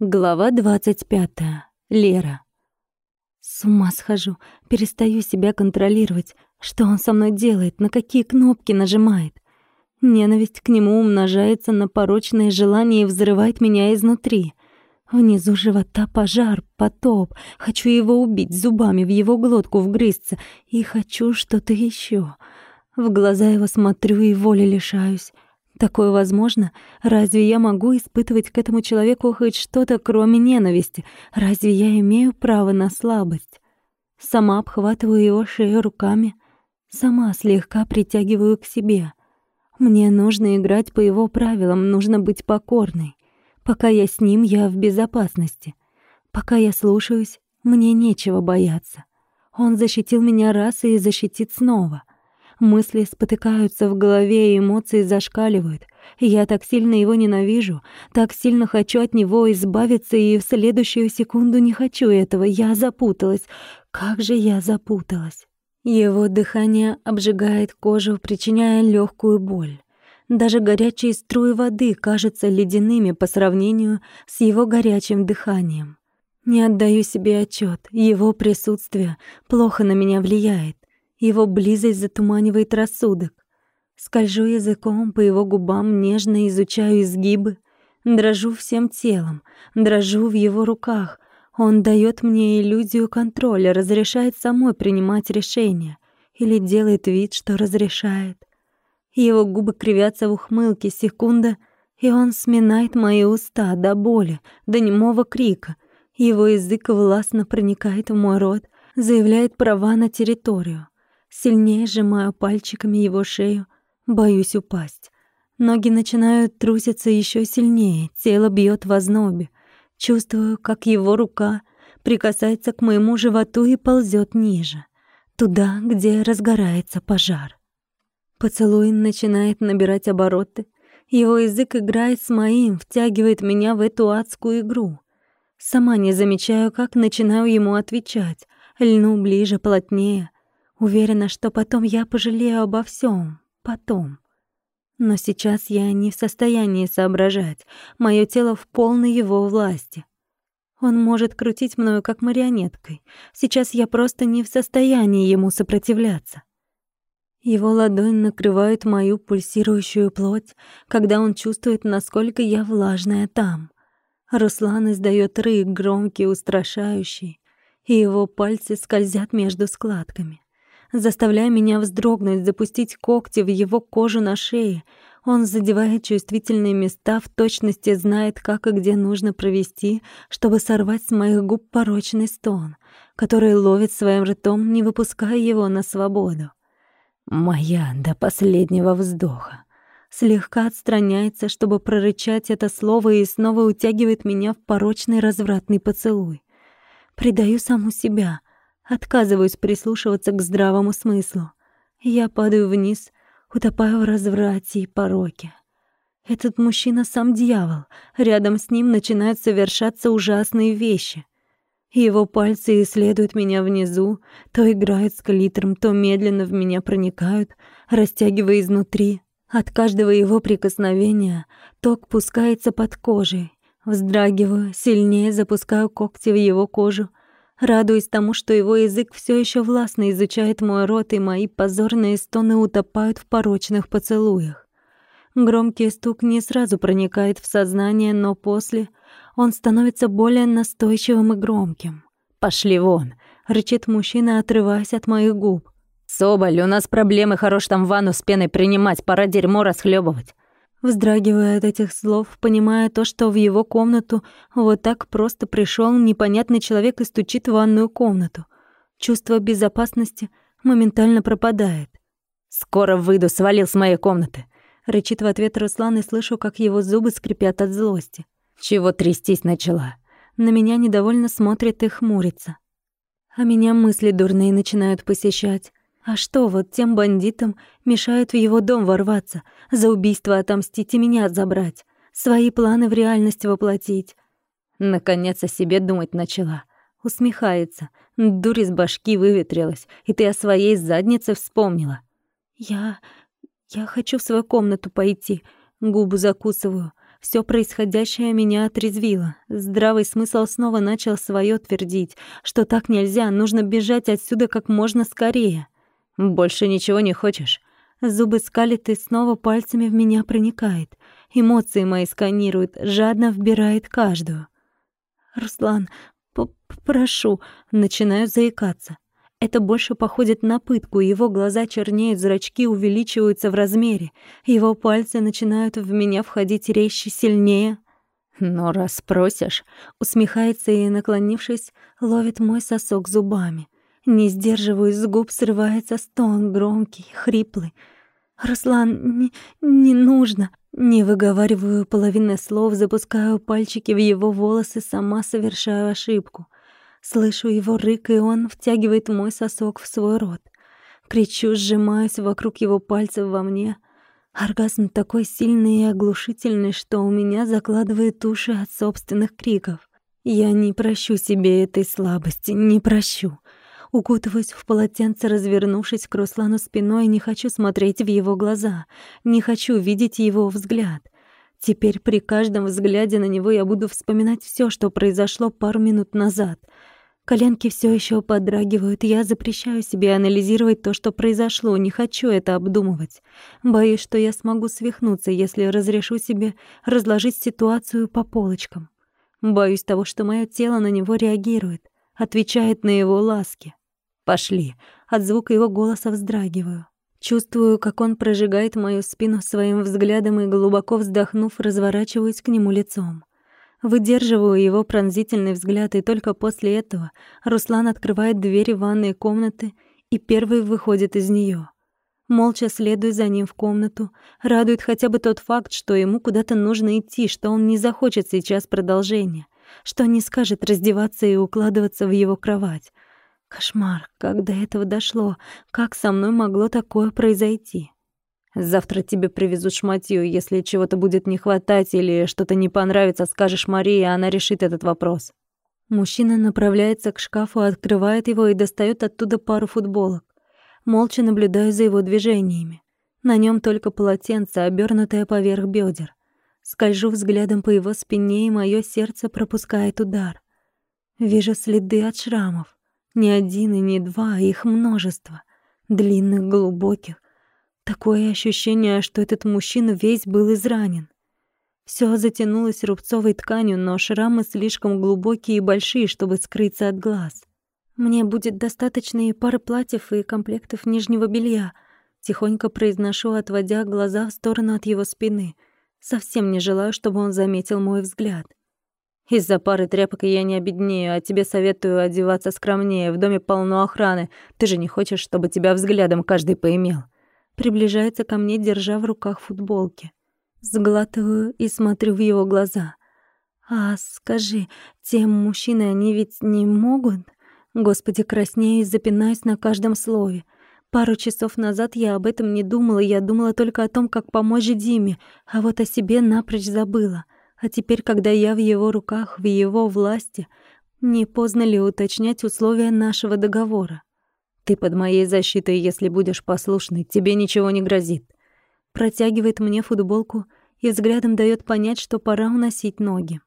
Глава 25. Лера. С ума схожу, перестаю себя контролировать. Что он со мной делает, на какие кнопки нажимает? Ненависть к нему умножается на порочное желание и взрывает меня изнутри. Внизу живота пожар, потоп. Хочу его убить, зубами в его глотку вгрызться. И хочу что-то еще. В глаза его смотрю и воли лишаюсь. Такое возможно? Разве я могу испытывать к этому человеку хоть что-то, кроме ненависти? Разве я имею право на слабость? Сама обхватываю его шею руками, сама слегка притягиваю к себе. Мне нужно играть по его правилам, нужно быть покорной. Пока я с ним, я в безопасности. Пока я слушаюсь, мне нечего бояться. Он защитил меня раз и защитит снова. Мысли спотыкаются в голове, эмоции зашкаливают. Я так сильно его ненавижу, так сильно хочу от него избавиться, и в следующую секунду не хочу этого. Я запуталась. Как же я запуталась. Его дыхание обжигает кожу, причиняя легкую боль. Даже горячие струи воды кажутся ледяными по сравнению с его горячим дыханием. Не отдаю себе отчет, его присутствие плохо на меня влияет. Его близость затуманивает рассудок. Скольжу языком по его губам, нежно изучаю изгибы, дрожу всем телом, дрожу в его руках. Он дает мне иллюзию контроля, разрешает самой принимать решения или делает вид, что разрешает. Его губы кривятся в ухмылке секунда, и он сминает мои уста до боли, до немого крика. Его язык властно проникает в мой рот, заявляет права на территорию. Сильнее сжимаю пальчиками его шею, боюсь упасть. Ноги начинают труситься еще сильнее, тело бьет в ознобе. Чувствую, как его рука прикасается к моему животу и ползет ниже, туда, где разгорается пожар. Поцелуй начинает набирать обороты. Его язык играет с моим, втягивает меня в эту адскую игру. Сама не замечаю, как начинаю ему отвечать. Льну ближе, плотнее. Уверена, что потом я пожалею обо всем. Потом. Но сейчас я не в состоянии соображать. Моё тело в полной его власти. Он может крутить мною как марионеткой. Сейчас я просто не в состоянии ему сопротивляться. Его ладонь накрывает мою пульсирующую плоть, когда он чувствует, насколько я влажная там. Руслан издаёт рык, громкий, устрашающий, и его пальцы скользят между складками заставляя меня вздрогнуть, запустить когти в его кожу на шее. Он задевает чувствительные места, в точности знает, как и где нужно провести, чтобы сорвать с моих губ порочный стон, который ловит своим ртом, не выпуская его на свободу. «Моя до последнего вздоха» слегка отстраняется, чтобы прорычать это слово и снова утягивает меня в порочный развратный поцелуй. Предаю саму себя, Отказываюсь прислушиваться к здравому смыслу. Я падаю вниз, утопаю в разврате и пороке. Этот мужчина сам дьявол. Рядом с ним начинают совершаться ужасные вещи. Его пальцы исследуют меня внизу, то играют с клитором, то медленно в меня проникают, растягивая изнутри. От каждого его прикосновения ток пускается под кожей. Вздрагиваю, сильнее запускаю когти в его кожу, радуясь тому, что его язык все еще властно изучает мой рот, и мои позорные стоны утопают в порочных поцелуях. Громкий стук не сразу проникает в сознание, но после он становится более настойчивым и громким. «Пошли вон!» — рычит мужчина, отрываясь от моих губ. «Соболь, у нас проблемы, хорош там ванну с пеной принимать, пора дерьмо расхлебывать. Вздрагивая от этих слов, понимая то, что в его комнату вот так просто пришел непонятный человек и стучит в ванную комнату. Чувство безопасности моментально пропадает. «Скоро выйду, свалил с моей комнаты!» Рычит в ответ Руслан и слышу, как его зубы скрипят от злости. «Чего трястись начала?» На меня недовольно смотрит и хмурится. А меня мысли дурные начинают посещать. А что вот тем бандитам мешает в его дом ворваться, за убийство отомстить и меня забрать, свои планы в реальность воплотить? Наконец о себе думать начала. Усмехается. Дурь из башки выветрилась, и ты о своей заднице вспомнила. Я... я хочу в свою комнату пойти. Губы закусываю. Все происходящее меня отрезвило. Здравый смысл снова начал свое твердить, что так нельзя, нужно бежать отсюда как можно скорее. «Больше ничего не хочешь?» Зубы скалит и снова пальцами в меня проникает. Эмоции мои сканирует, жадно вбирает каждую. «Руслан, прошу», начинаю заикаться. Это больше походит на пытку, его глаза чернеют, зрачки увеличиваются в размере, его пальцы начинают в меня входить резче, сильнее. «Но раз просишь», — усмехается и, наклонившись, ловит мой сосок зубами. Не сдерживаюсь, с губ срывается стон, громкий, хриплый. «Руслан, не, не нужно!» Не выговариваю половины слов, запускаю пальчики в его волосы, сама совершаю ошибку — Слышу его рык, и он втягивает мой сосок в свой рот. Кричу, сжимаюсь вокруг его пальцев во мне. Оргазм такой сильный и оглушительный, что у меня закладывает уши от собственных криков. Я не прощу себе этой слабости, не прощу. Укутываюсь в полотенце, развернувшись к Руслану спиной, не хочу смотреть в его глаза, не хочу видеть его взгляд. Теперь при каждом взгляде на него я буду вспоминать все, что произошло пару минут назад — Коленки все еще подрагивают. Я запрещаю себе анализировать то, что произошло. Не хочу это обдумывать. Боюсь, что я смогу свихнуться, если разрешу себе разложить ситуацию по полочкам. Боюсь того, что мое тело на него реагирует, отвечает на его ласки. Пошли. От звука его голоса вздрагиваю. Чувствую, как он прожигает мою спину своим взглядом и глубоко вздохнув, разворачиваюсь к нему лицом. Выдерживаю его пронзительный взгляд, и только после этого Руслан открывает двери ванной комнаты и первый выходит из нее. Молча следую за ним в комнату. Радует хотя бы тот факт, что ему куда-то нужно идти, что он не захочет сейчас продолжения, что не скажет раздеваться и укладываться в его кровать. Кошмар, как до этого дошло, как со мной могло такое произойти. Завтра тебе привезут шматью. Если чего-то будет не хватать или что-то не понравится, скажешь Марии, она решит этот вопрос. Мужчина направляется к шкафу, открывает его и достает оттуда пару футболок. Молча наблюдаю за его движениями. На нем только полотенце, обернутое поверх бедер. Скольжу взглядом по его спине, и мое сердце пропускает удар. Вижу следы от шрамов. Не один и не два, а их множество. Длинных, глубоких, Такое ощущение, что этот мужчина весь был изранен. Всё затянулось рубцовой тканью, но шрамы слишком глубокие и большие, чтобы скрыться от глаз. Мне будет достаточно и пары платьев и комплектов нижнего белья, тихонько произношу, отводя глаза в сторону от его спины. Совсем не желаю, чтобы он заметил мой взгляд. Из-за пары тряпок я не обеднею, а тебе советую одеваться скромнее. В доме полно охраны. Ты же не хочешь, чтобы тебя взглядом каждый поимел приближается ко мне, держа в руках футболки. Сглатываю и смотрю в его глаза. «А скажи, те мужчины, они ведь не могут?» Господи, краснею и запинаюсь на каждом слове. Пару часов назад я об этом не думала, я думала только о том, как помочь Диме, а вот о себе напрочь забыла. А теперь, когда я в его руках, в его власти, не поздно ли уточнять условия нашего договора? Ты под моей защитой, если будешь послушной, тебе ничего не грозит. Протягивает мне футболку и взглядом даёт понять, что пора уносить ноги.